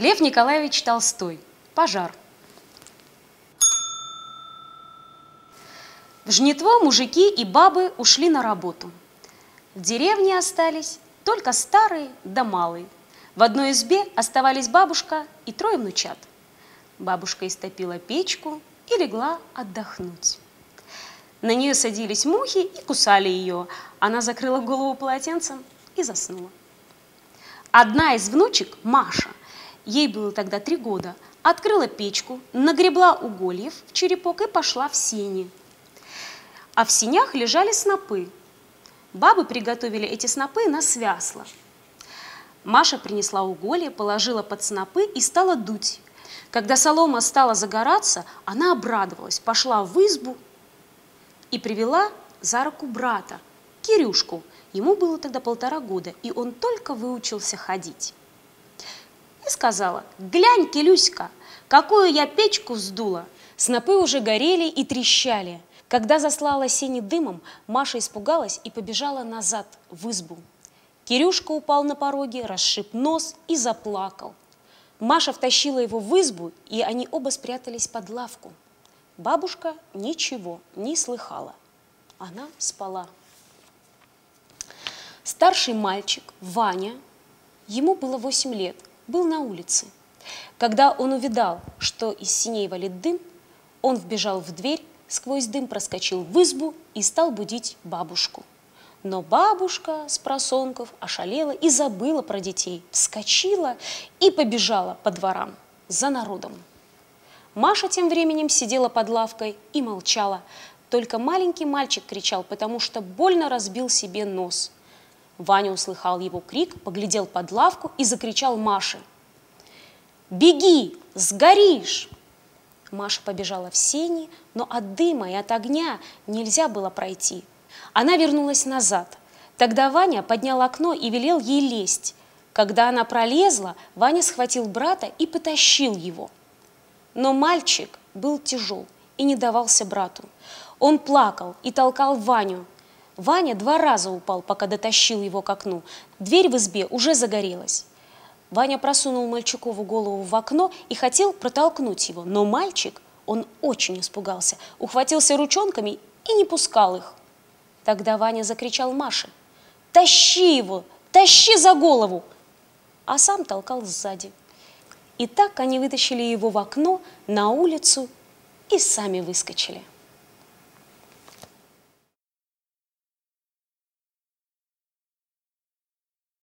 Лев Николаевич Толстой. Пожар. В жнитво мужики и бабы ушли на работу. В деревне остались только старые да малые. В одной избе оставались бабушка и трое внучат. Бабушка истопила печку и легла отдохнуть. На нее садились мухи и кусали ее. Она закрыла голову полотенцем и заснула. Одна из внучек, Маша, ей было тогда три года, открыла печку, нагребла угольев в черепок и пошла в сени. А в сенях лежали снопы. Бабы приготовили эти снопы на свясло. Маша принесла уголье, положила под снопы и стала дуть. Когда солома стала загораться, она обрадовалась, пошла в избу и привела за руку брата, Кирюшку. Ему было тогда полтора года, и он только выучился ходить. Сказала, глянь, Килюська, какую я печку вздула. Снопы уже горели и трещали. Когда заслала сени дымом, Маша испугалась и побежала назад, в избу. Кирюшка упал на пороге, расшиб нос и заплакал. Маша втащила его в избу, и они оба спрятались под лавку. Бабушка ничего не слыхала. Она спала. Старший мальчик, Ваня, ему было 8 лет, был на улице. Когда он увидал, что из синей валит дым, он вбежал в дверь, сквозь дым проскочил в избу и стал будить бабушку. Но бабушка с просонков ошалела и забыла про детей, вскочила и побежала по дворам за народом. Маша тем временем сидела под лавкой и молчала. Только маленький мальчик кричал, потому что больно разбил себе нос. Ваня услыхал его крик, поглядел под лавку и закричал Маше. «Беги, сгоришь!» Маша побежала в сени, но от дыма и от огня нельзя было пройти. Она вернулась назад. Тогда Ваня поднял окно и велел ей лезть. Когда она пролезла, Ваня схватил брата и потащил его – но мальчик был тяжел и не давался брату. Он плакал и толкал Ваню. Ваня два раза упал, пока дотащил его к окну. Дверь в избе уже загорелась. Ваня просунул мальчикову голову в окно и хотел протолкнуть его, но мальчик, он очень испугался, ухватился ручонками и не пускал их. Тогда Ваня закричал Маше, «Тащи его! Тащи за голову!» А сам толкал сзади. И так они вытащили его в окно, на улицу и сами выскочили.